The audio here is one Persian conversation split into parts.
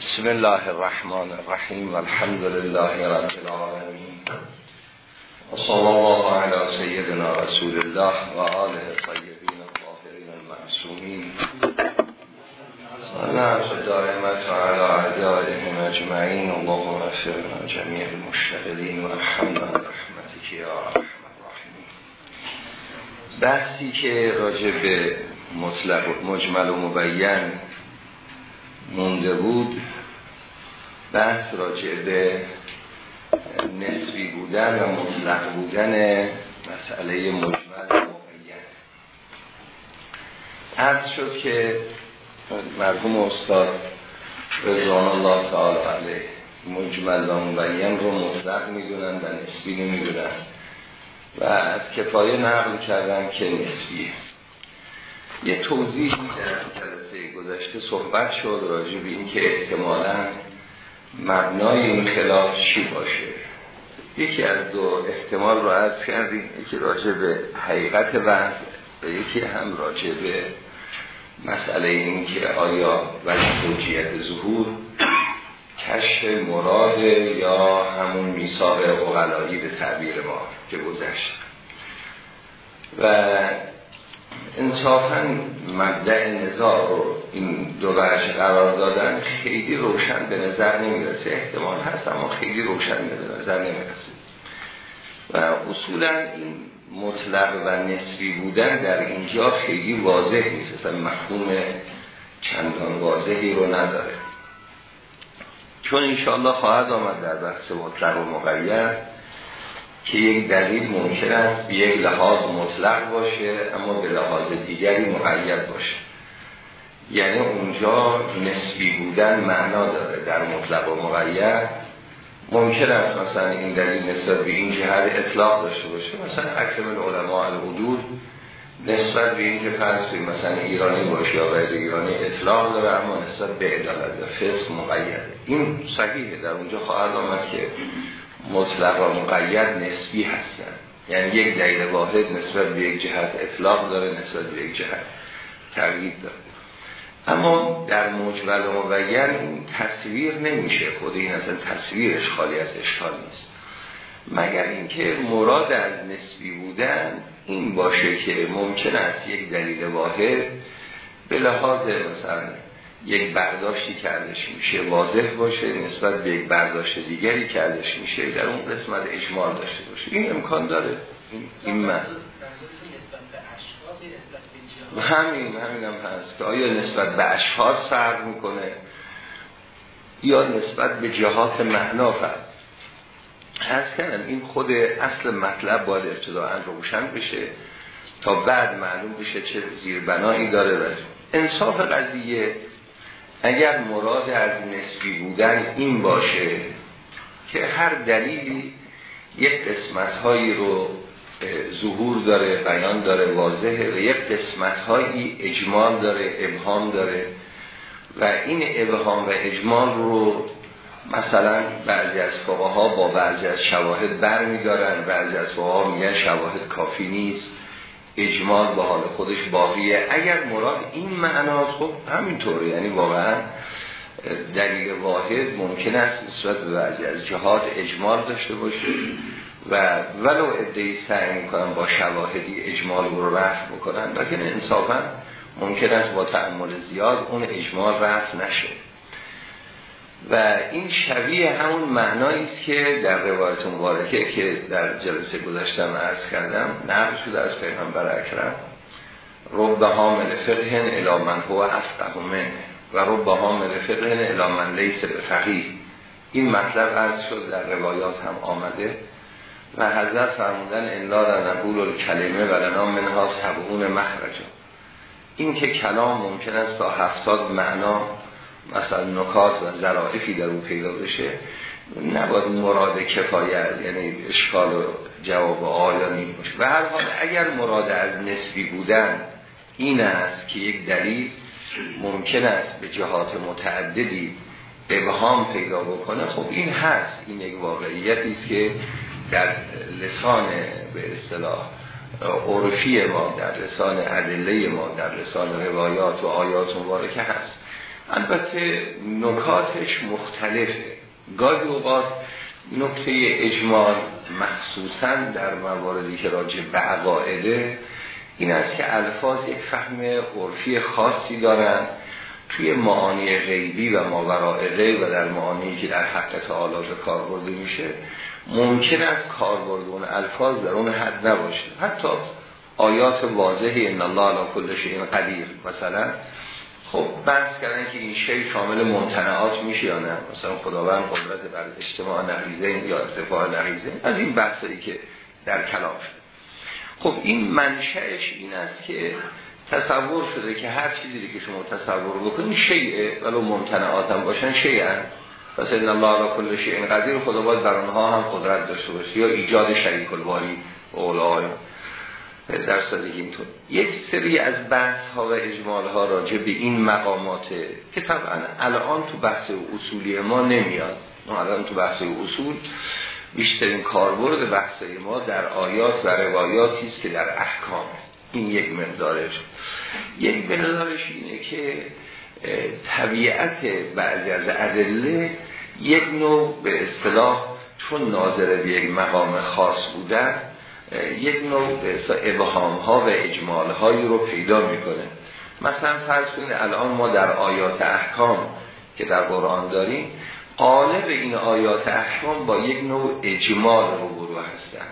بسم الله الرحمن الرحیم والحمد لله رب العالمین. و صلی الله علی سیدنا رسول الله و آله طیبین الطاهرین المعصومین. نعرض دائمت و علی اعدائهم اجمعین. اللهم اغفر جمیع المشتغلین و ارحمنا برحمتک یا ارحم الراحمین. بحثی که راجع به مطلق مجمل و مبین مونده بود بحث راجع به نسبی بودن و مطلق بودن مسئله مجمل عرض شد که مرحوم استاد رضوان الله تعالی علیه مجمل و مبین رو مطلق می‌دونن و نسبی نمی‌دونن. و از کفایه نقل کردن که نسبیه. یه توضیح در جلسه گذشته صحبت شد راجع به این که احتمالا مبنای این خلاف چی باشه؟ یکی از دو احتمال رو عرض کردیم یکی راجع به حقیقت وحد و یکی هم راجع به مسئله این که آیا وجه توجیت ظهور کشف مراد یا همون میثاق اقلایی به تعبیر ما که گذشت. و انصافا مبدع نزاع رو این دو وجه قرار دادن خیلی روشن به نظر نمی‌رسه. احتمال هست اما خیلی روشن به نظر نمی‌رسه. و اصولا این مطلق و نسبی بودن در اینجا خیلی واضح نیست. اصلا مفهوم چندان واضحی رو نداره. چون انشاءالله خواهد آمد در بحث مطلق و مقید که یک دلیل ممکن است به یک لحاظ مطلق باشه اما به لحاظ دیگری مقید باشه. یعنی اونجا نسبی بودن معنا داره در مطلق و مقید. ممکن است مثلا این دلیل نسبت به این جهت اطلاق داشته باشه. مثلا اکرم العلماء الحدود نسبت به این که فرض مثلا ایرانی باشه یا غیر ایرانی اطلاق داره اما نسبت به عدالت و فسق مقیده این صحیحه. در اونجا خواهد آمد که مطلق و مقید نسبی هستن. یعنی یک دلیل واحد نسبت به یک جهت اطلاق داره نسبت به یک جهت تغییر داره. اما در و مبین این تصویر نمیشه. خود این اصلا تصویرش خالی از اشکال نیست. مگر اینکه مراد از نسبی بودن این باشه که ممکن است یک دلیل واحد به لحاظ مثلا یک برداشتی که ازش میشه واضح باشه نسبت به یک برداشت دیگری که ازش میشه در اون قسمت اجمال داشته باشه. این امکان داره. این, من همین همین هم هست که آیا نسبت به اشخاص فرق می‌کنه یا نسبت به جهات معنا فرق؟ هست کنم این خود اصل مطلب باید ابتداعا روشن بشه تا بعد معلوم بشه چه زیربنایی داره و انصاف قضیه اگر مراد از نسبی بودن این باشه که هر دلیلی یک قسمت هایی رو ظهور داره بیان داره واضحه و یک قسمت هایی اجمال داره ابهام داره. و این ابهام و اجمال رو مثلا بعضی از فقها با بعضی از شواهد بر میدارن بعضی از فقها میگن شواهد کافی نیست اجمال به حال خودش باقیه. اگر مراد این معناست خب همینطوره. یعنی واقعا دلیل واحد ممکن است نسبت به بعضی از جهات اجمال داشته باشه. و ولو ادهی سعی می‌کنن با شواهدی اجمال رو رفت بکنن لیکن انصافا ممکن است با تعمل زیاد اون اجمال رفت نشه. و این شبیه همون معنایی است که در روایت مبارکه که در جلسه گذاشتم عرض کردم نقل شده از پیغمبر اکرم رب حامل فقهن الى من هو افقه و رب حامل فقهن الى من لیس به فقیه. این مطلب عرض شد در روایات هم آمده. و حضرت فرمودن انلا در نقول کلمه و لنا منها سبعون مخرجا. این که کلام ممکن است تا هفتاد معنا مثلا نکات و ظرافی در اون پیدا بشه نباید مراد کفایت یعنی اشکال و جواب آیا باشه. و هر حال اگر مراد از نسبی بودن این است که یک دلیل ممکن است به جهات متعددی ابهام پیدا بکنه خب این هست این یک واقعیتی است که در لسان به اصطلاح عرفی ما در لسان ادله ما در لسان روایات و آیات مبارکه هست. البته نکاتش مختلفه. گاهی اوقات نکته اجمال مخصوصا در مواردی که راجع به عقائده این است که الفاظ یک فهم عرفی خاصی دارند توی معانی غیبی و ماورای غیب و در معانی که در حق تعالی کار برده میشه. ممکن است کاربرد اون الفاظ در اون حد نباشه. حتی آیات واضحی ان الله علی کل شیء قدیر. مثلا خب بحث کردن که این شی شامل ممتنعات میشه یا نه؟ مثلا خداوند قدرت بر اجتماع نقیزه یا ارتفاع نقیزه از این بحثی که در کلام شده خب این منشأش این است که تصور شده که هر چیزی که شما تصور بکنید شیعه ولو ممتنعات هم باشن شیعه. پس ان الله علی کل شیء قدیر خدا باید بر آنها هم قدرت داشته باشه. یا ایجاد شریک الباری اولای. در سادگی اینطور. یک سری از بحث ها و اجمال ها راجع به این مقامات که طبعا الان تو بحث اصولی ما نمیاد. الان تو بحث اصول بیشترین کاربرد بحث ما در آیات و روایاتی است که در احکام. این یک مقدارش. یک مقدارش اینه که طبیعت بعضی از ادله یک نوع به اصطلاح چون ناظر به یک مقام خاص بودن یک نوع به ابهام ها و اجمال هایی رو پیدا می‌کنه. مثلا فرض کنید الان ما در آیات احکام که در قرآن داریم قالب این آیات احکام با یک نوع اجمال رو برو هستن.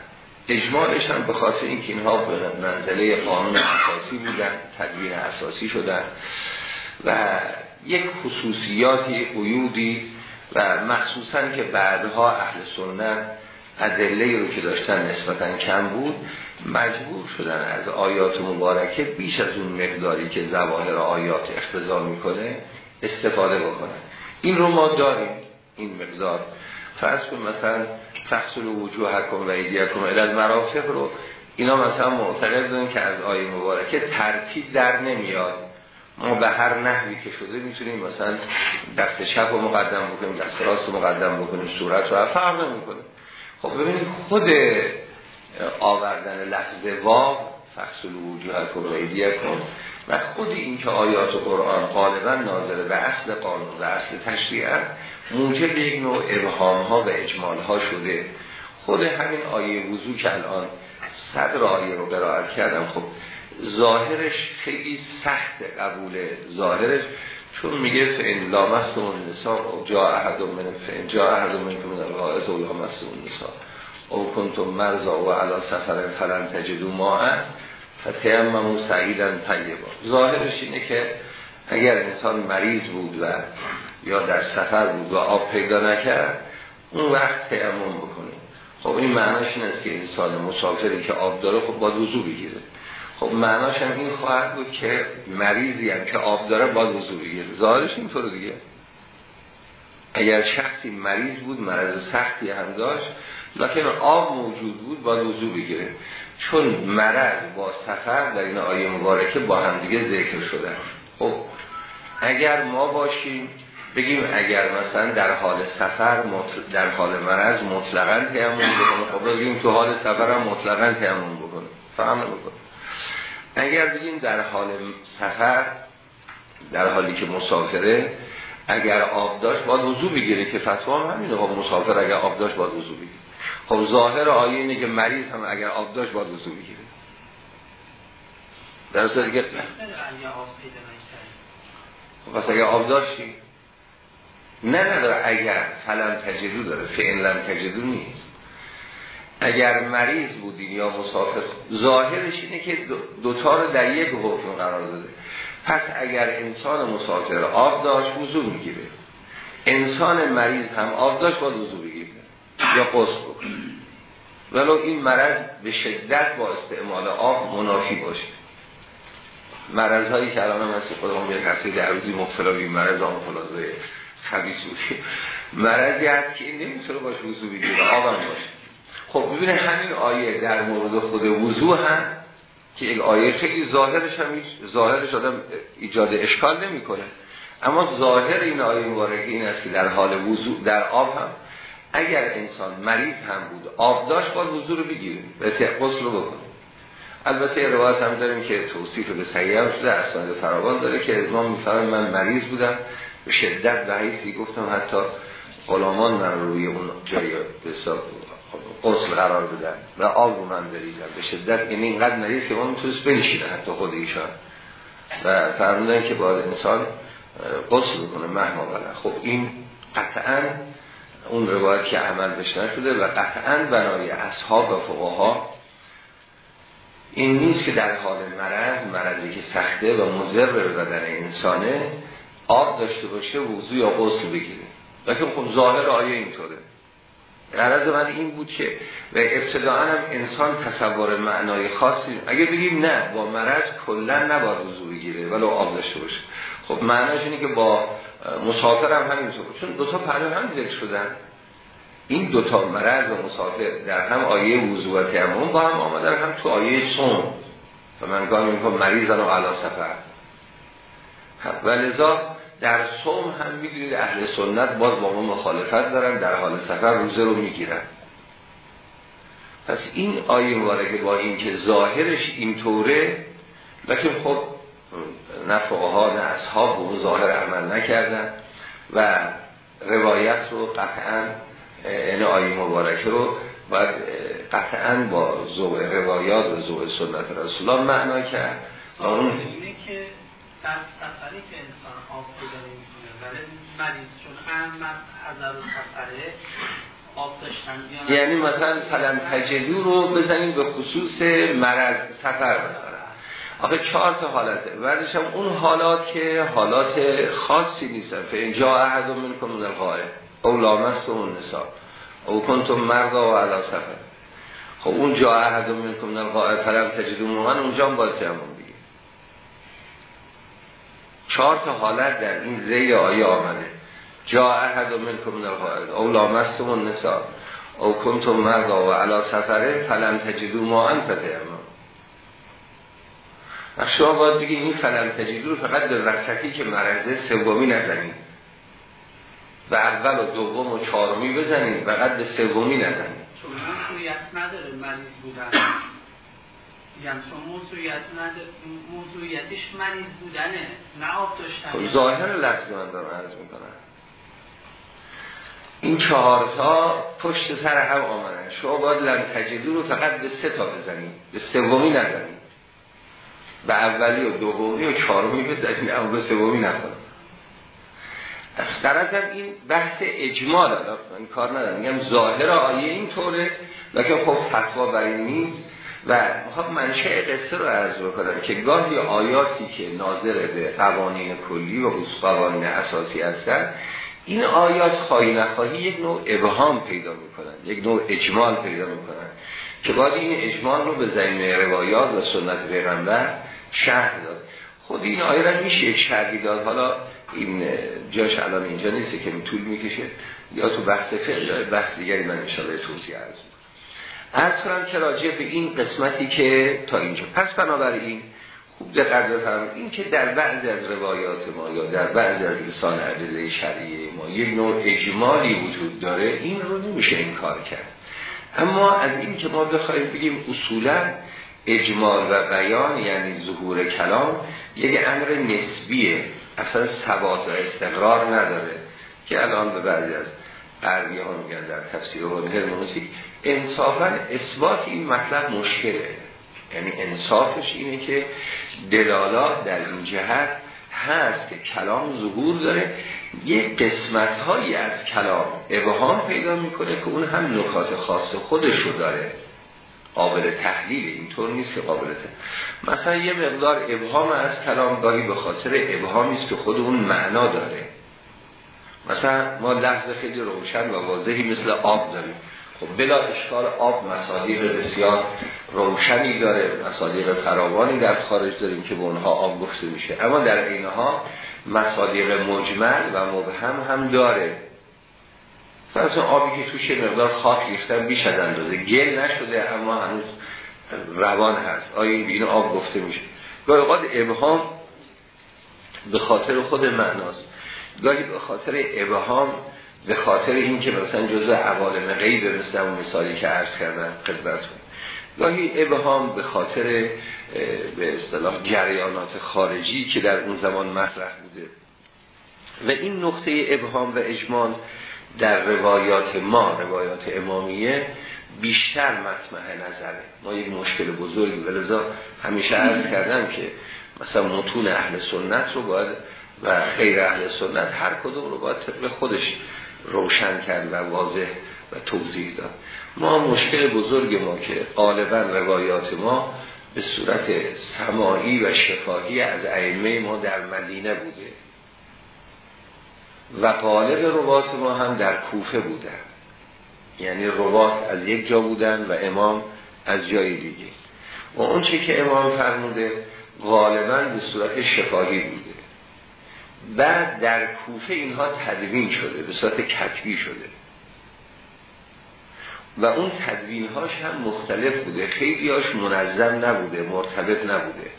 اجمالش هم به خاطر اینکه اینها به منزله قانون اساسی بودن تدوین اساسی شدن و یک خصوصیاتی قیودی و مخصوصا که بعدها اهل سنت ادله رو که داشتن نسبتا کم بود مجبور شدن از آیات مبارکه بیش از اون مقداری که زواهر آیات اختزار می‌کنه استفاده بکنن. این رو ما داریم این مقدار. فرض کن مثلا فصل وجوه حکم و ایدیکم علال مرافق رو اینا مثلا معتقد که از آیه مبارکه ترتیب در نمیاد. ما به هر نحوی که شده می‌تونیم مثلا دست چپ رو مقدم بکنیم دست راست مقدم بکنیم صورت رو فرق نمی‌کنه. خب ببینید خود آوردن لفظ واو فصل وجوه کن کن و خود این که آیات قرآن غالبا ناظر به اصل قانون و اصل تشریع موجب یک نوع ابهام ها و اجمال ها شده. خود همین آیه وضوع که الان صدر آیه رو قرائت کردم خب ظاهرش خیلی سخت قبول ظاهرش چون میگه فین لامست اون نسا جا احد من فین جا احد من که من الغائط و لامست اون نسا او کنتم مرزا و علا سفر فلن تجدو ما فتیممو سعیدن طیبا. ظاهرش اینه که اگر انسان مریض بود و یا در سفر بود و آب پیدا نکرد اون وقت تیمم بکنه. خب این معناش این است که انسان مسافری که آب داره خب با وضو بگیره. خب معناش هم این خواهد بود که مریضی هم که آب داره باید وضو بگیره ظاهرش اینطور دیگه. اگر شخصی مریض بود مرض سختی هم داشت لکن آب موجود بود باید وضو بگیره. چون مرض با سفر در این آیه مبارکه با همدیگه ذکر شده. خب اگر ما باشیم بگیم اگر مثلا در حال سفر در حال مرض مطلقا تیمون بکنه خب بگیم تو حال سفر هم مطلقا تیمون بکنه. فهم بکنه. اگر بگیم در حال سفر در حالی که مسافره اگر آب داشت باید وضو بگیره که فتوا هم همینه. خب مسافر اگر آب داشت باید وضو بگیره. خب ظاهر آیه اینه که مریض هم اگر آب داشت باید وضو بگیره. در اصلا دیگه خب پس اگر آب داشتی نه نداره اگر فلم تجدو داره. فعلا تجدو نیست. اگر مریض بودین یا مسافر ظاهرش اینه که دوتا رو در یک حکم قرار داده. پس اگر انسان مسافر آب داشت وضو می‌گیره. انسان مریض هم آب داشت با وضو بگیره یا قصد بکنه. ولو این مرض به شدت با استعمال آب منافی باشه. مرض هایی که الان مثل خودمون یک هفته در روزی مبتلا به مرض آنفولانزای خبیث مرضی هست که این نمی‌تونه باشه وضو بگیره آب هم باشه. خب ببینه همین آیه در مورد خود وضوع هم که یک آیه خیلی ظاهرش هم ظاهرش آدم ایجاد اشکال نمی‌کنه. اما ظاهر این آیه مبارکه این است که در حال وضوع در آب هم اگر انسان مریض هم بود آب داشت باید وضوع رو بگیره و غسل رو بکنه البته روایت هم داریم که توصیف به صحیح هم شده اسناد فراوان داره که امام میفرمه من مریض بودم. به شدت به گفتم حتی غلامان من روی اون جای به قصل قرار بدن و آب رو من بریدم به شدت یعنی اینقدر مریض که ما می‌تونست بنشینه حتی خود ایشان. و فرمودن که باید انسان قصل بکنه مهما بله خب این قطعا اون روایت که عمل بشنه شده و قطعا بنای اصحاب و فقها این نیست که در حال مرض مرضی که سخته و مضر به بدن انسانه آب داشته باشه وضو یا غسل بگیره. لیکن خب ظاهر آیه اینطوره. غرض من این بود که و ابتداعا هم انسان تصور معنای خاصی اگه بگیم نه با مرض کلا نباید وضو بگیره ولو آب داشته باشه. خب معناش اینه که با مسافر هم همینطور چون دو تا پهلو هم ذکر شدن. این دوتا مرض و مسافر در هم آیه وضو و با هم آمدن هم تو آیه صوم. و من گاهی میگم مریضن و علا سفر. و لذا در صوم هم می‌دونید اهل سنت باز با ما مخالفت دارن در حال سفر روزه رو می‌گیرن. پس این آیه مبارکه با اینکه ظاهرش اینطوره لکن خب نه ها نه اصحاب به اون ظاهر عمل نکردن و روایت رو قطعا این آیه مبارکه رو باید قطعا با زوء روایات و زوء سنت رسول الله معنا کرد و اون اینه که سفری که انسان آب پیدا نمی‌کنه ولی مریض چون هم حضر و سفره یعنی مثلا فلم تجدو رو بزنیم به خصوص مرض سفر مثلا. آخه چهار تا حالته. بعدش هم اون حالات که حالات خاصی نیستن. فه اینجا احد من کن من او لامست اون نسا او کنتم مردا و علا سفر. خب اون جا احد من الغائب فلم تجدو اونجا هم باز جمعون چهار تا حالت در این زیر آیه آمده. جا احد منکم من الغائب. او لامست اون نسا او کنتم مردا و علا سفره فلم تجدو مومن فتیمم و شما باید بگید این فلم تجدو فقط به وسطی که مرزه سومی نزنید. و اول و دوم و چهارمی بزنید. و قد به سومی نزنید. چون موضوعیت نداره مریض بودن. میگم چون موضوعیتش مریض بودنه نه آب داشتن خب ظاهر لفظ من دارم عرض می‌کنم. این چهارتا پشت سر هم آمدن. شما باید لم تجدو رو فقط به سه تا بزنید. به سومی نزنید. به اولی و دومی و چهارمی بزنید. اما به سومی نزنید در این بحث اجمال من کار ندارم. میگم ظاهر آیه این طوره. لیکن خب فتوا برای نیست. و می‌خوام منشه قصه رو عرض بکنم که گاهی آیاتی که ناظر به قوانین کلی و قوانین اساسی هستن این آیات خواهی نخواهی یک نوع ابهام پیدا می‌کنن یک نوع اجمال پیدا می‌کنن که باید این اجمال رو به زمین روایات و سنت پیغمبر شهر داد. خود این آیه را میشه یک شرحی داد. حالا این جاش الان اینجا نیست که طول می‌کشه. یا تو بحث فقه یا بحث دیگری من انشاءالله توضیح عرض از کنم که راجع به این قسمتی که تا اینجا. پس بنابراین خوب دقت بفرمایید. این که در بعضی از روایات ما یا در بعضی از لسان ادله شرعیه ما یک نوع اجمالی وجود داره این رو نمیشه این کار کرد. اما از این که ما بخوایم بگیم اصولا اجمال و بیان یعنی ظهور کلام یک امر نسبیه. اصلا ثبات و استقرار نداره که الان به بعضی از قربی ها میگن در تفسیر و هرمونوتیک. انصافا اثبات این مطلب مشکله. یعنی انصافش اینه که دلالات در این جهت هست که کلام ظهور داره. یه قسمت هایی از کلام ابهام پیدا می‌کنه که اون هم نکات خاص خودش رو داره. قابل تحلیل اینطور نیست که قابل تحلیل. مثلا یه مقدار ابهام از کلام گاهی به خاطر ابهامی است که خود اون معنا داره. مثلا ما لحظه خیلی روشن و واضحی مثل آب داریم. خب بلا اشکال آب مصادیق بسیار روشنی داره مصادیق فراوانی در خارج داریم که به اونها آب گفته میشه. اما در اینها مصادیق مجمل و مبهم هم داره. فرض آبی که توش مقدار خاک ریختن بیش از اندازه. گل نشده اما هنوز روان هست. آیا این بین آب گفته میشه؟ گاهی اوقات ابهام به خاطر خود معناست. گاهی به خاطر ابهام به خاطر این که مثلا جزء عوالم غیب مثل اون مثالی که عرض کردن خدمتون گاهی ابهام به خاطر به اصطلاح جریانات خارجی که در اون زمان مطرح بوده. و این نقطه ابهام و اجمال در روایات ما روایات امامیه بیشتر مطمع نظره. ما یک مشکل بزرگی ولذا همیشه عرض کردم که مثلا متون اهل سنت رو باید و غیر اهل سنت هر کدوم رو باید طبق خودش روشن کرد و واضح و توضیح داد. ما مشکل بزرگ ما که غالبا روایات ما به صورت سماعی و شفاهی از ائمه ما در مدینه بوده و غالب روات ما هم در کوفه بودن یعنی روات از یک جا بودن و امام از جای دیگه. و اون که امام فرموده غالبا به صورت شفاهی بوده. بعد در کوفه اینها تدوین شده به صورت کتبی شده. و اون تدوین هاش هم مختلف بوده. خیلی هاش منظم نبوده مرتبط نبوده.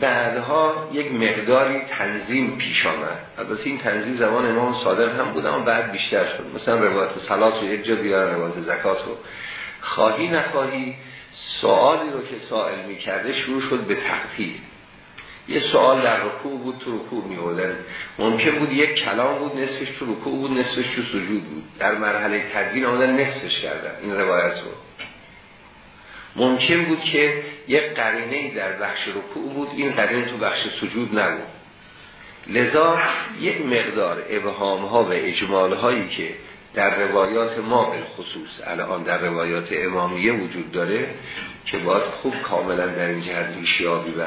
بعدها یک مقداری تنظیم پیش آمد. البته این تنظیم زمان امام صادق هم بوده اما بعد بیشتر شد. مثلا روایت سلات رو یک جا بیارن روایت زکات رو. خواهی نخواهی سوالی رو که سائل می کرده شروع شد به تقطیل یه سوال در رکوع بود تو رکوع می ممکن بود یک کلام بود نصفش تو رکوع بود نصفش تو سجود بود. در مرحله تدوین آمدن نصفش کردن. این روایت رو. ممکن بود که یک قرینه در بخش رکوع بود این قرینه تو بخش سجود نبود. لذا یک مقدار ابهام ها و اجمال هایی که در روایات ما خصوص الان در روایات امامیه وجود داره که باید خوب کاملا در این جهت ریشیابی و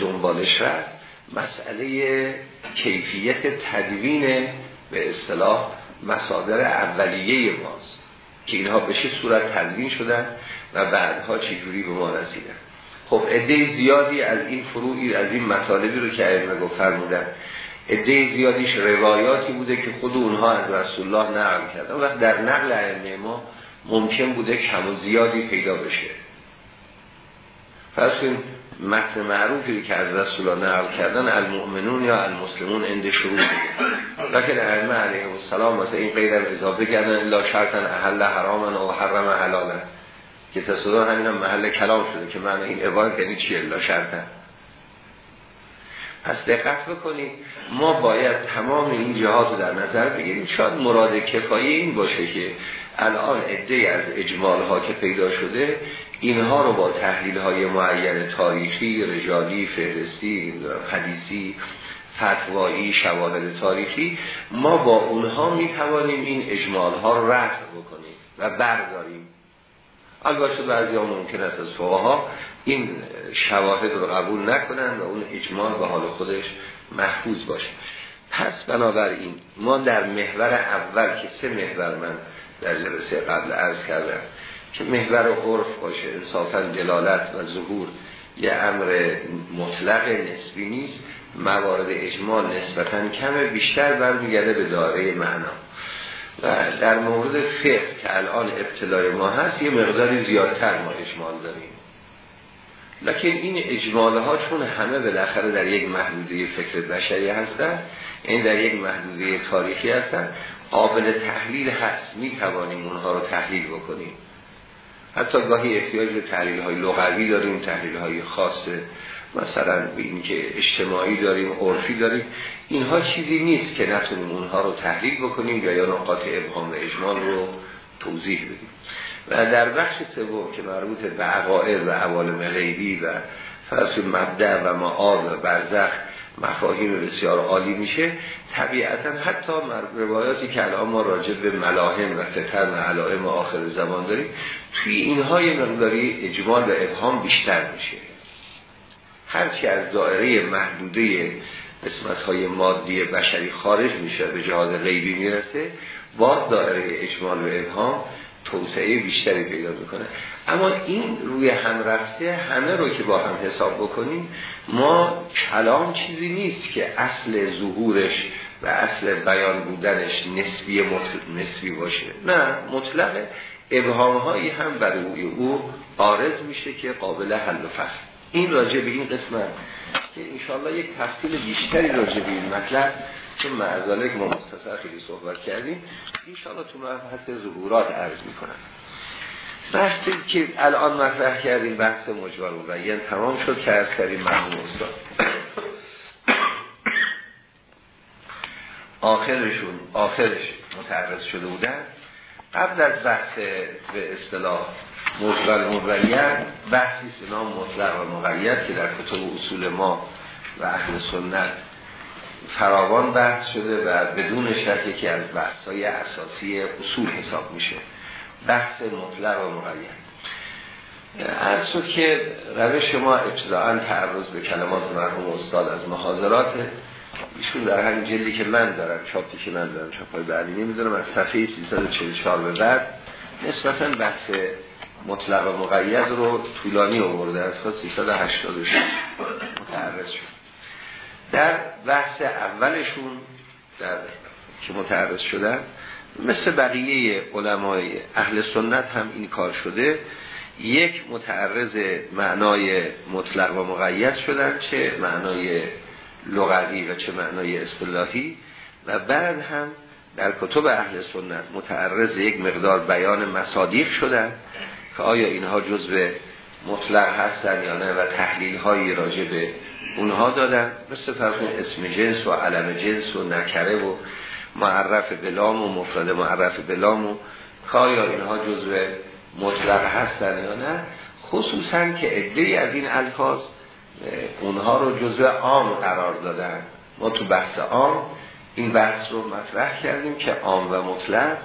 دنبالش رفت مسئله کیفیت تدوین به اصطلاح مصادر اولیه ماست که اینها به چه صورت تدوین شدن و بعدها چجوری به ما رسیدن. خب عده زیادی از این فروعی از این مطالبی رو که ائمه گفت فرمودن عده زیادیش روایاتی بوده که خود اونها از رسول الله نقل کردن و در نقل ائمه ما ممکن بوده کم و زیادی پیدا بشه. پس این متن معروفی که از رسول الله نقل کردن المؤمنون یا المسلمون اند شروع لکن ائمه علیه السلام مثلا این قیدم اضافه کردن الا شرطن احل حراما و حرم حلالا. که تصدیق همین هم محل کلام شده که معنی این عبارت یعنی چیه؟ لا شرطن. پس دقت بکنید ما باید تمام این جهات رو در نظر بگیریم. شاید مراد کفایی این باشه که الان عده از اجمال ها که پیدا شده اینها رو با تحلیل های معین تاریخی، رجالی، فهرستی، حدیثی فتوایی، شواهد تاریخی ما با اونها می توانیم این اجمال ها رو رفع بکنیم و برداریم. البته بعضی ها ممکن است از فقها این شواهد رو قبول نکنن و اون اجمال به حال خودش محفوظ باشه. پس بنابراین ما در محور اول که سه محور من در جلسه قبل عرض کردم که محور عرف باشه انصافا دلالت و ظهور یه امر مطلق نسبی نیست موارد اجمال نسبتا کم بیشتر برمیگرده به داره معنا. و در مورد فقه که الان ابتلای ما هست یه مقداری زیادتر ما اجمال داریم. لکن این اجمال ها چون همه بالاخره در یک محدوده فکر بشری هستن این در یک محدوده تاریخی هستن قابل تحلیل هست. می توانیم اونها رو تحلیل بکنیم. حتی گاهی احتیاج به تحلیل های لغوی داریم تحلیل های خاص مثلا به این که اجتماعی داریم عرفی داریم اینها چیزی نیست که نتونیم اونها رو تحلیل بکنیم یا یا نقاط ابهام و اجمال رو توضیح بدیم. و در بخش سوم که مربوط به عقاید و عوالم غیبی و فرض مبدع و معاد و برزخ مفاهیم بسیار عالی میشه. طبیعتا حتی روایاتی که الان ما راجع به ملاهم و فتن و علائم آخر زمان داریم توی اینها یه مقداری اجمال و ابهام بیشتر میشه. هرچی از دائره محدوده قسمت های مادی بشری خارج میشه به جهاد غیبی می‌رسه باز دائره اجمال و ابهام توسعه بیشتری پیدا می‌کنه اما این روی هم رفته همه رو که با هم حساب بکنیم ما کلام چیزی نیست که اصل ظهورش و اصل بیان بودنش نسبی نسبی باشه. نه مطلق ابهام هایی هم برای او آرز میشه که قابل حل و فصل. این راجع به این قسمت که انشاءالله یک تفصیل بیشتری راجع به این مطلب چون معذاله که ما مختصر خیلی صحبت کردیم انشاءالله تو مبحث ظهورات عرض می‌کنم. بحثی که الان مطرح کردیم بحث مجبر و یعنی تمام شد که از کردیم مرحوم استاد. آخرشون آخرش متعرض شده بودن. قبل از بحث به اصطلاح مجبر مبین بحثی است نام مطلق و مقید که در کتب اصول ما و اهل سنت فراوان بحث شده و بدون شک که از بحث های اساسی اصول حساب میشه. بحث مطلق و مقید از شد که روش ما ابتداعا تعرض به کلمات مرحوم استاد از محاضرات. ایشون در همین جلدی که من دارم چاپی که من دارم چاپای بعدی نمی‌دونم از صفحه 344 به بعد نسبتا بحث مطلق و مقید رو طولانی آورده از 386 متعرض شد. در بحث اولشون در که متعرض شدن مثل بقیه علمای اهل سنت هم این کار شده. یک متعرض معنای مطلق و مقید شدن چه معنای لغوی و چه معنای اصطلاحی. و بعد هم در کتب اهل سنت متعرض یک مقدار بیان مصادیق شدن که آیا اینها جزء مطلق هستن یا نه و تحلیل هایی راجع به اونها دادن. مثل فرسون اسم جنس و علم جنس و نکره و معرف بلام و مفرد معرف بلام و آیا اینها جزء مطلق هستن یا نه؟ خصوصا که عده از این الفاظ اونها رو جزء عام قرار دادن. ما تو بحث عام این بحث رو مطرح کردیم که عام و مطلق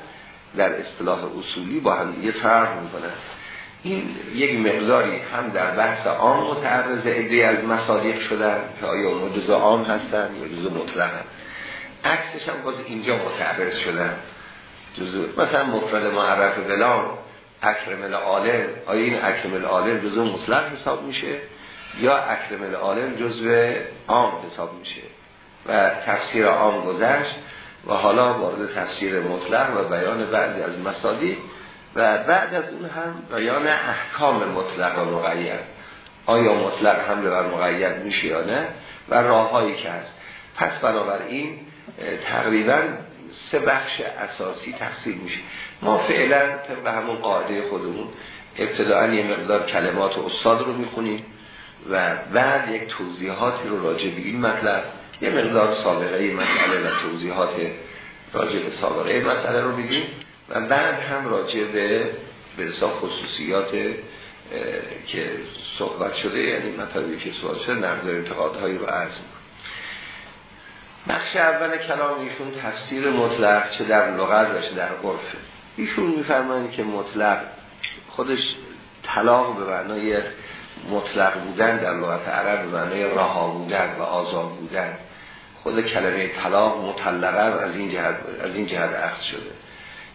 در اصطلاح اصولی با هم دیگه فرق می‌کنن. این یک مقداری هم در بحث عام متعرض ادهی از مصادیق شدن که آیا اون جزء عام هستن یا جزء مطلق عکسش هم باز اینجا متعرض شدن. جزء مثلا مفرد معرف بلان اکرم العالم. آیا این اکرم العالم جزء مطلق حساب میشه؟ یا اکرم العالم جزء عام حساب میشه؟ و تفسیر عام گذشت و حالا وارد تفسیر مطلق و بیان بعضی از مصادیق و بعد از اون هم بیان احکام مطلق و مقید. آیا مطلق هم بر مقید میشه یا نه؟ و راههایی که هست. پس بنابراین تقریبا سه بخش اساسی تقسیم میشه. ما فعلا طبق همون قاعده خودمون ابتداعا یه مقدار کلمات و استاد رو می‌خونیم و بعد یک توضیحاتی رو راجع به این مطلب یه مقدار سابقه مسئله و توضیحات راجع به سابقه مسئله رو بگیم و بعد هم راجع به به خصوصیات که صحبت شده یعنی مطلبی که سوال شده نقد انتقادهایی رو عرض بخش اول کلام ایشون تفسیر مطلق چه در لغت چه در عرفه ایشون میفرمایند که مطلق خودش طلاق به معنای مطلق بودن در لغت عرب به معنای رها بودن و آزاد بودن. خود کلمه طلاق مطلقه از این جهت از این جهت اخذ شده.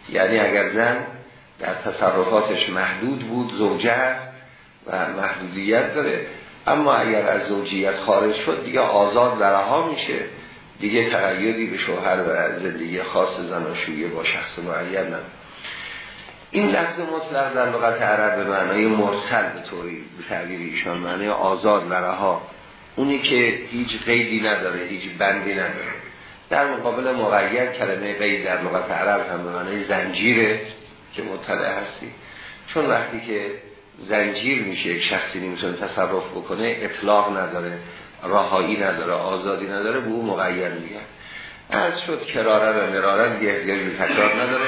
یعنی اگر زن در تصرفاتش محدود بود زوجه است و محدودیت داره. اما اگر از زوجیت خارج شد دیگه آزاد و رها میشه. دیگه تغییری به شوهر و زندگی خاص زناشویی با شخص معین این لفظ مطلق در لغت عرب به معنای مرسل به طوری به ایشان معنای آزاد و رها. اونی که هیچ قیدی نداره هیچ بندی نداره. در مقابل مقید کلمه قید در لغت عرب هم به معنای زنجیره که مطلع هستی. چون وقتی که زنجیر میشه یک شخصی نمی‌تونه تصرف بکنه اطلاق نداره راهایی نداره آزادی نداره به او مقید میگن از شد کراره و مراره دیگه احتیاج تکرار نداره.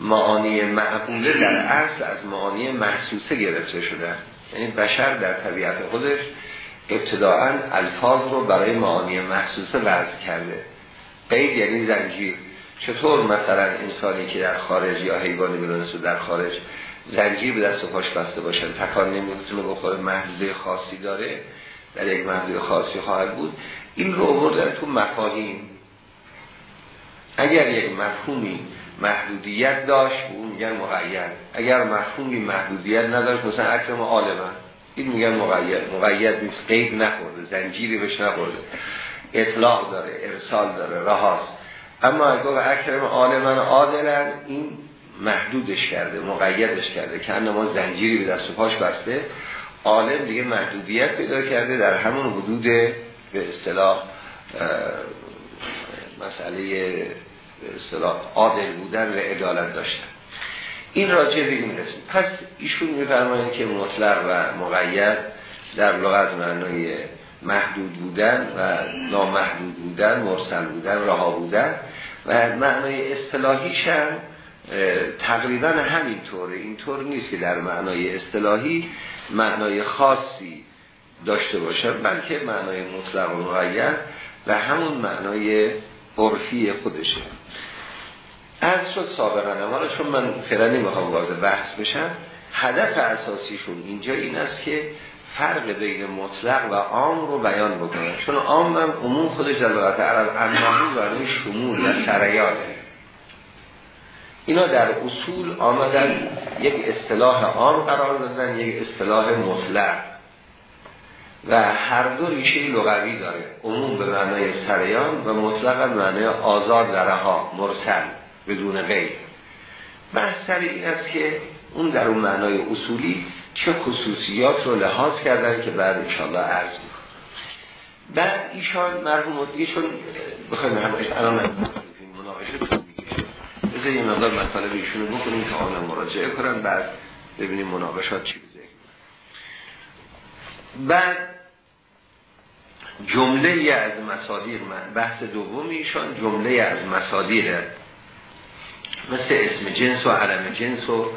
معانی معقوله در اصل از معانی محسوسه گرفته شده. یعنی بشر در طبیعت خودش ابتداعا الفاظ رو برای معانی محسوسه وضع کرده. قید یعنی زنجیر. چطور مثلا انسانی که در خارج یا حیوانی بلونست در خارج زنجیر به دست و پاش بسته باشن تکان نمی‌تونه بخوره محدوده خاصی داره در یک محدوده خاصی خواهد بود. این رو بردن تو مفاهیم. اگر یک مفهومی محدودیت داشت اون میگن مقید. اگر مفهومی محدودیت نداشت مثلا اکرم عالمه. این میگن مقید. مقید نیست. قید نخورده. زنجیری بهش نخورده. اطلاق داره ارسال داره رهاست. اما اگر اکرم عالمن عادلن این محدودش کرده مقیدش کرده که ما زنجیری به دست و پاش بسته. عالم دیگه محدودیت پیدا کرده در همون حدود به اصطلاح مسئله به اصطلاح عادل بودن و عدالت داشتن. این راجع به این قسم پس ایشون میفرمایند که مطلق و مقید در لغت معنای محدود بودن و نامحدود بودن مرسل بودن رها بودن. و معنای اصطلاحیش هم تقریبا همینطوره. اینطور نیست که در معنای اصطلاحی معنای خاصی داشته باشه بلکه معنای مطلق و مقید و همون معنای عرفی خودشه. از شد سابقا اما چون من فعلا نمی‌خوام وارد بحث بشم هدف اساسیشون اینجا این است که فرق بین مطلق و عام رو بیان بکنه. چون عام هم عموم خودش در لغت عرب انواعی برای شمول و سریانه اینا در اصول آمدن یک اصطلاح عام قرار دادن یک اصطلاح مطلق. و هر دو ریشه لغوی داره. عموم به معنای سریان و مطلق به معنای آزاد درها مرسل بدون غیر. بحث سر این است که اون در اون معنای اصولی چه خصوصیات رو لحاظ کردن که بعد انشاءالله عرض می‌کنم. بعد ایشان مرحوم دیگه چون بخوایم همش الان مناقشه بذار یه مقدار مطالب ایشونو بکنیم که آنها مراجعه کنن بعد ببینیم مناقشات چی بزه بعد جمله از مصادیر بحث دوم ایشان جمله از مصادیر مثل اسم جنس و علم جنس و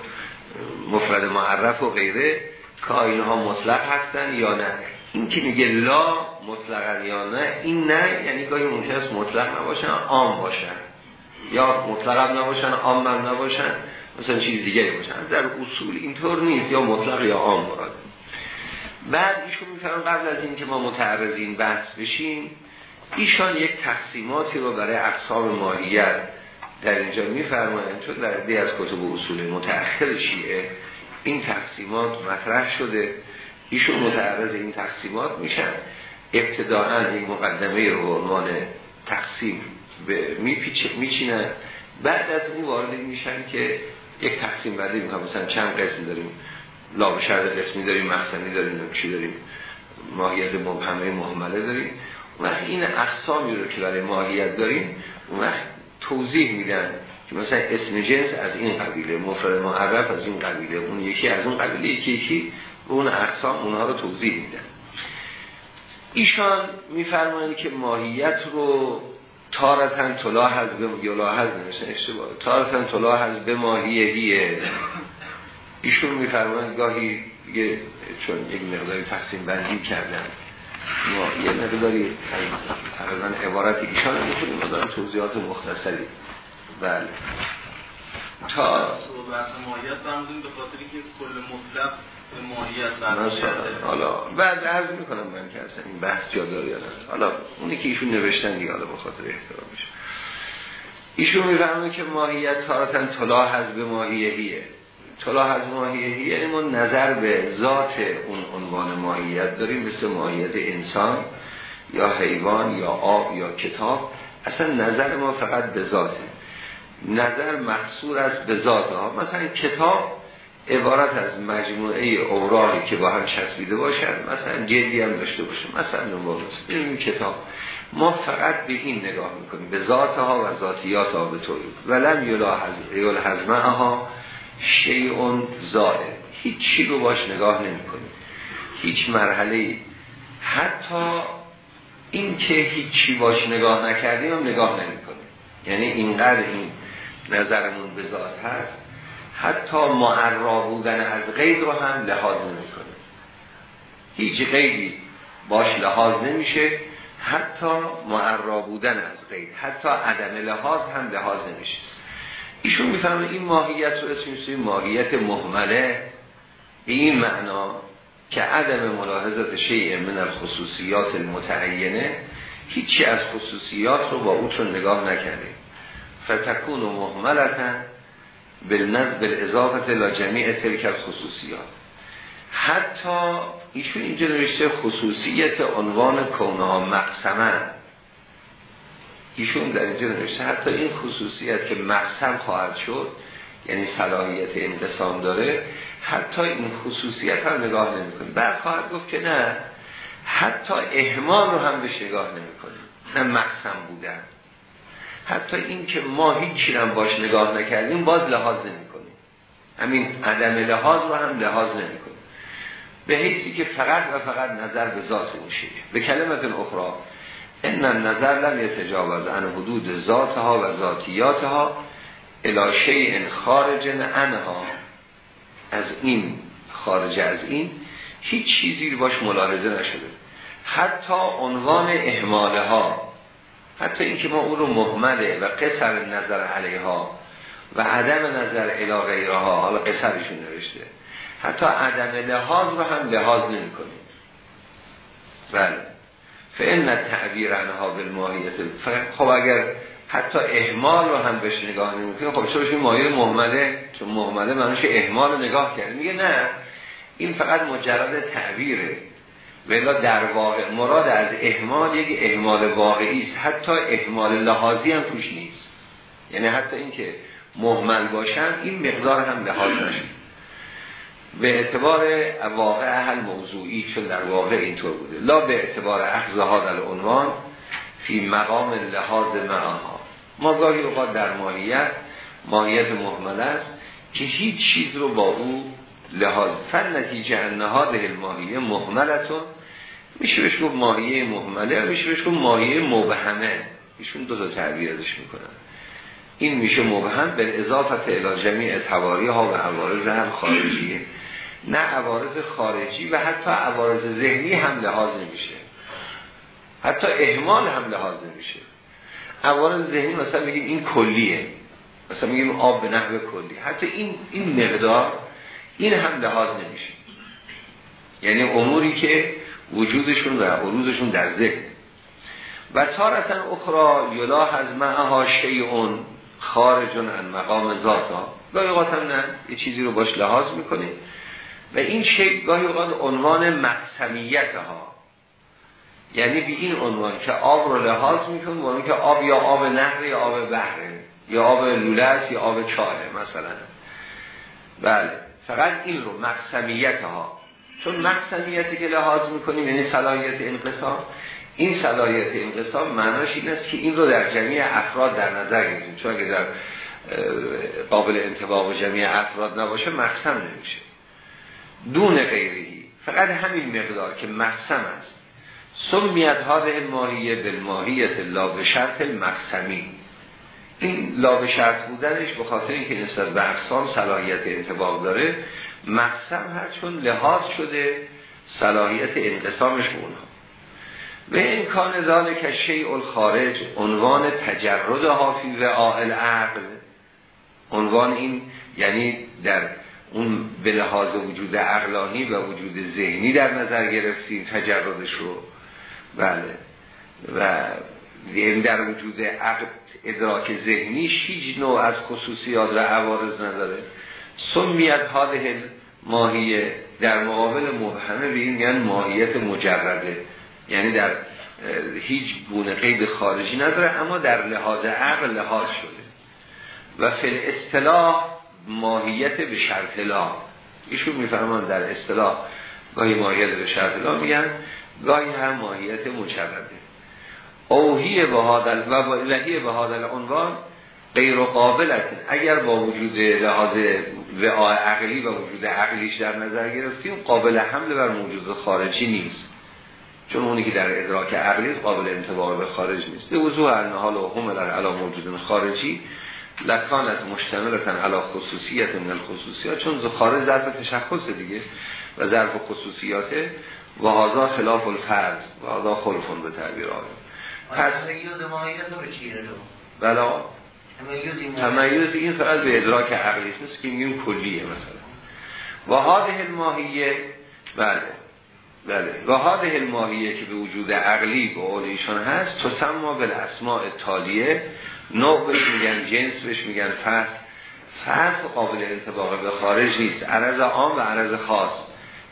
مفرد معرف و غیره که مطلق هستن یا نه. این که میگه لا مطلق یا نه این نه یعنی گاهی ممکن است مطلق نباشن عام باشن. یا مطلق نباشن عام هم نباشن مثلا چیز دیگه باشن. در اصول اینطور نیست یا مطلق یا عام مراد. بعد ایشون میفرم قبل از این که ما متعرضین بحث بشیم ایشان یک تقسیماتی رو برای اقسام ماهیت در اینجا میفرمایند چون در دی از کتب اصول متأخر شیعه این تقسیمات مطرح شده ایشون متعرض این تقسیمات میشن. ابتداعا یک مقدمه رو عنوان تقسیم میچینن. بعد از اون وارد میشن که یک تقسیم بعدی می‌کنم مثلا چند قسم داریم؟ لا شرط قسمی داریم مخصنی داریم چی داریم ماهیت مبهمه محمله داریم. و این اقسامی رو که برای ماهیت داریم اون وقت توضیح میدن که مثلا اسم جنس از این قبیله مفرد معرف از این قبیله اون یکی از اون قبیله یکی یکی اون اقسام اونها رو توضیح میدن. ایشان میفرمایند که ماهیت رو تارتن طلاح از به یلاحظ نمیشه اشتباه. تارتن طلاح از به ماهیهیه ایشون میفرمایند گاهی دیگه چون یک مقداری تقسیم بندی کردن. ما یه مقداری تقریبا عبارت ایشان رو می‌کنیم ما دارم توضیحات مختصری. بله. تا بحث ماهیت فرمودیم به خاطری که کل مطلق به ماهیت حالا بعد عرض می‌کنم من که اصلا این بحث جا داره حالا اونی که ایشون نوشتن دیگه حالا به خاطر احترامش ایشون می‌فهمه که ماهیت تارتن طلاح از به ماهیهیه طلاح از ماهیهی یعنی ما نظر به ذات اون عنوان ماهیت داریم مثل ماهیت انسان یا حیوان یا آب یا کتاب. اصلا نظر ما فقط به ذاته. نظر محصور از به ذات ها مثلا کتاب عبارت از مجموعه اوراقی که با هم چسبیده باشن مثلا جلدی هم داشته باشه مثلا این کتاب. ما فقط به این نگاه می‌کنیم به ذات ها و ذاتیات ها به طور. ولم یلاحظ ها شیعون زاده هیچ چی رو باش نگاه نمی هیچ مرحله حتی این که هیچ چی باش نگاه نکردیم هم نگاه نمی کنیم یعنی اینقدر این نظرمون به ذات هست. حتی معرا بودن از غیر رو هم لحاظ نمی کنیم هیچ غیری باش لحاظ نمیشه. حتی معرا بودن از غیر. حتی عدم لحاظ هم لحاظ نمیشه. ایشون می‌فهمه این ماهیت رو اسم ماهیت محمله. به این معنا که عدم ملاحظات شیء من الخصوصیات المتعینه هیچی از خصوصیات رو با او چون نگاه نکرده. فتکون و محملتا بالنظر بالاضافت لا جمیع تلک خصوصیات حتی ایشون اینجا نوشته خصوصیت عنوان کونها مقسمن. ایشون در اینجا نوشته حتی این خصوصیت که مقسم خواهد شد یعنی صلاحیت انقسام داره حتی این خصوصیت هم نگاه نمی‌کنه. بعد خواهد گفت که نه حتی احمال رو هم بهش نگاه نمی‌کنه. نه مقسم بودن. حتی این که ما هیچی هم باش نگاه نکردیم باز لحاظ نمی‌کنیم. همین عدم لحاظ رو هم لحاظ نمی‌کنه به حیثی که فقط و فقط نظر به ذات میشه به کلمت اخرى این نظر لم یتجاوز عن حدود ذاتها و ذاتیاتها الاشه این خارج عنها. از این خارج از این هیچ چیزی باش ملاحظه نشده. حتی عنوان اهماله ها حتی اینکه ما اون رو محمله و قصر نظر علیها و عدم نظر الی غیرها حالا قصرشون نوشته. حتی عدم لحاظ رو هم لحاظ نمی کنیم بله. فعن تعبیر عنها بالماهیت خب اگر حتی احمال رو هم بهش نگاه نمی خب چرا این مایه محمله چون محمله منوش احمال رو نگاه کرد. میگه نه این فقط مجرد تعبیره. ولی در واقع مراد از احمال یک احمال واقعی است. حتی احمال لحاظی هم توش نیست. یعنی حتی اینکه محمل باشن این مقدار هم لحاظ نشد به اعتبار واقع اهل موضوعی چون در واقع اینطور بوده. لا به اعتبار اخذها در عنوان فی مقام لحاظ معاها ما گاهی اوقات در ماهیت ماهیت محمل است که هیچ چیز رو با او لحاظ فن نتیجه انهاد ماهیه محملتون. میشه بهش گفت ماهیه محمله میشه بهش گفت ماهیه مبهمه. ایشون دو تا تعبیر ازش می‌کنن. این میشه مبهم به اضافت الى جمیع تواریه ها و عوارض هم خارجیه. نه عوارض خارجی و حتی عوارض ذهنی هم لحاظ نمیشه. حتی اهمال هم لحاظ نمیشه. عوارض ذهنی مثلا میگیم این کلیه. مثلا میگیم آب به نحو کلی. حتی این این مقدار این هم لحاظ نمیشه. یعنی اموری که وجودشون و عروضشون در ذهن. و تارتا اخرى یلاح از معها شیعون خارجون عن مقام ذاتا. گاهی هم نه. یه چیزی رو باش لحاظ می‌کنه و این شیء گاهی اوقات عنوان مقسمیت ها یعنی به این عنوان که آب رو لحاظ می‌کنه عنوان که آب یا آب نهر یا آب بحره یا آب لوله است یا آب چاره مثلا. بله فقط این رو مقسمیت ها چون مقسمیتی که لحاظ می‌کنیم یعنی صلاحیت انقسام این صلاحیت انقسام معناش این است که این رو در جمعی افراد در نظر گیریم چون اگه در قابل انتباق جمعی افراد نباشه مقسم نمیشه. دون غیری فقط همین مقدار که مقسم است. سمیت هاده ماهیه بالماهیت لا به شرط المقسمی. این لا به شرط بودنش به خاطر اینکه نسبت به اقسام صلاحیت انتباق داره مقسم هست چون لحاظ شده صلاحیت انقسامش به اونها. و امکان ذالک شیء الخارج عنوان تجرد حافی و آهل عقل. عنوان این یعنی در اون به لحاظ وجود عقلانی و وجود ذهنی در نظر گرفتیم تجردش رو. بله. و یعنی در وجود عقل ادراک ذهنی هیچ نوع از خصوصیات و عوارض نداره. سمیت حاله ماهیه در مقابل مبهمه به این یعنی ماهیت مجرده. یعنی در هیچ گونه قید خارجی نداره اما در لحاظ عقل لحاظ شده. و فل اصطلاح ماهیت به شرط لا. ایشون میفرمان در اصطلاح گاهی ماهیت به شرط لا میگن گاهی هم ماهیت مجرده. اوهی به هادل و الهی به هادل عنوان غیر قابل است اگر با وجود لحاظ وعای عقلی و وجود عقلیش در نظر گرفتیم قابل حمل بر موجود خارجی نیست. چون اونی که در ادراک عقلی قابل انتباه به خارج نیست. به وضوح حال و در علا موجود خارجی لکانت مشتملتن علا خصوصیت من الخصوصیات چون خارج ظرف تشخص دیگه و ظرف خصوصیاته و هازا خلاف الفرض و هازا خلفون به تعبیر آره پس بلا. تمیز این فقط به ادراک عقلی است مثل که میگیم کلیه مثلا. و هاده الماهیه بله. بله. و هاده الماهیه که به وجود عقلی به قول ایشان هست تو سما به اسماء تالیه نوع بهش میگن جنس بهش میگن فصل. فصل قابل انتباق به خارج نیست. عرض عام و عرض خاص.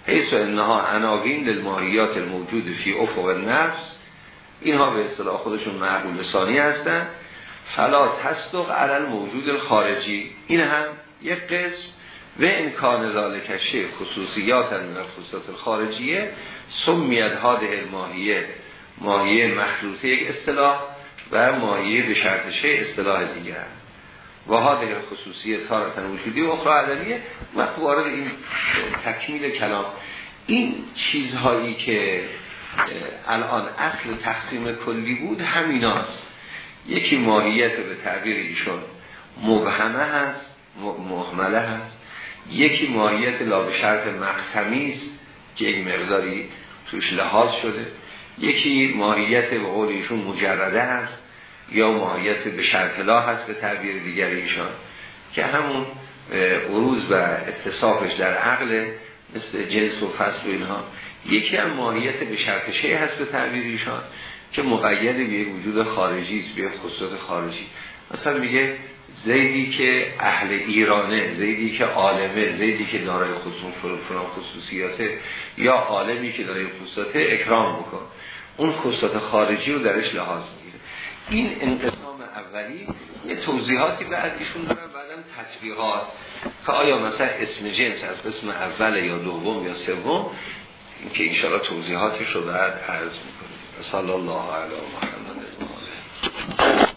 حیث و انها عناوین للماهیات الموجود فی افق نفس اینها به اصطلاح خودشون معقول ثانی هستن. فلا تصدق علل موجود الخارجی. این هم یک قسم. و امکان ذالک شیء خصوصیات من الخصوصیات الخارجیه سمیت هاده ماهیه ماهیه مخلوطه یک اصطلاح. و ماهیه به شرط شیء اصطلاح دیگر. و هاده خصوصی تارتن وجودی و اخرى عدمیه و وارد این تکمیل کلام. این چیزهایی که الان اصل تقسیم کلی بود همیناست. یکی ماهیت به تعبیر ایشون مبهمه هست محمله هست. یکی ماهیت لا به شرط مقسمی است که یک مقداری توش لحاظ شده. یکی ماهیت به قول ایشون مجرده هست یا ماهیت به شرط لا هست به تعبیر دیگر ایشان که همون عروض و اتصافش در عقل مثل جنس و فصل و اینها یکی هم ماهیت به شرط شیء هست به تعبیر ایشان که مقید به وجود خارجی است به خصوصات خارجی. مثلا میگه زیدی که اهل ایرانه زیدی که عالمه زیدی که دارای خصوص فلان خصوصیاته یا عالمی که دارای خصوصیاته اکرام بکن. اون خصوصات خارجی رو درش لحاظ می‌گیره. این انقسام اولی یه توضیحاتی بعد ایشون دارن بعدم تطبیقات. که آیا مثلا اسم جنس از اسم اول یا دوم یا سوم که انشاءالله توضیحاتش رو بعد عرض می‌کنیم. صلی الله علیه محمد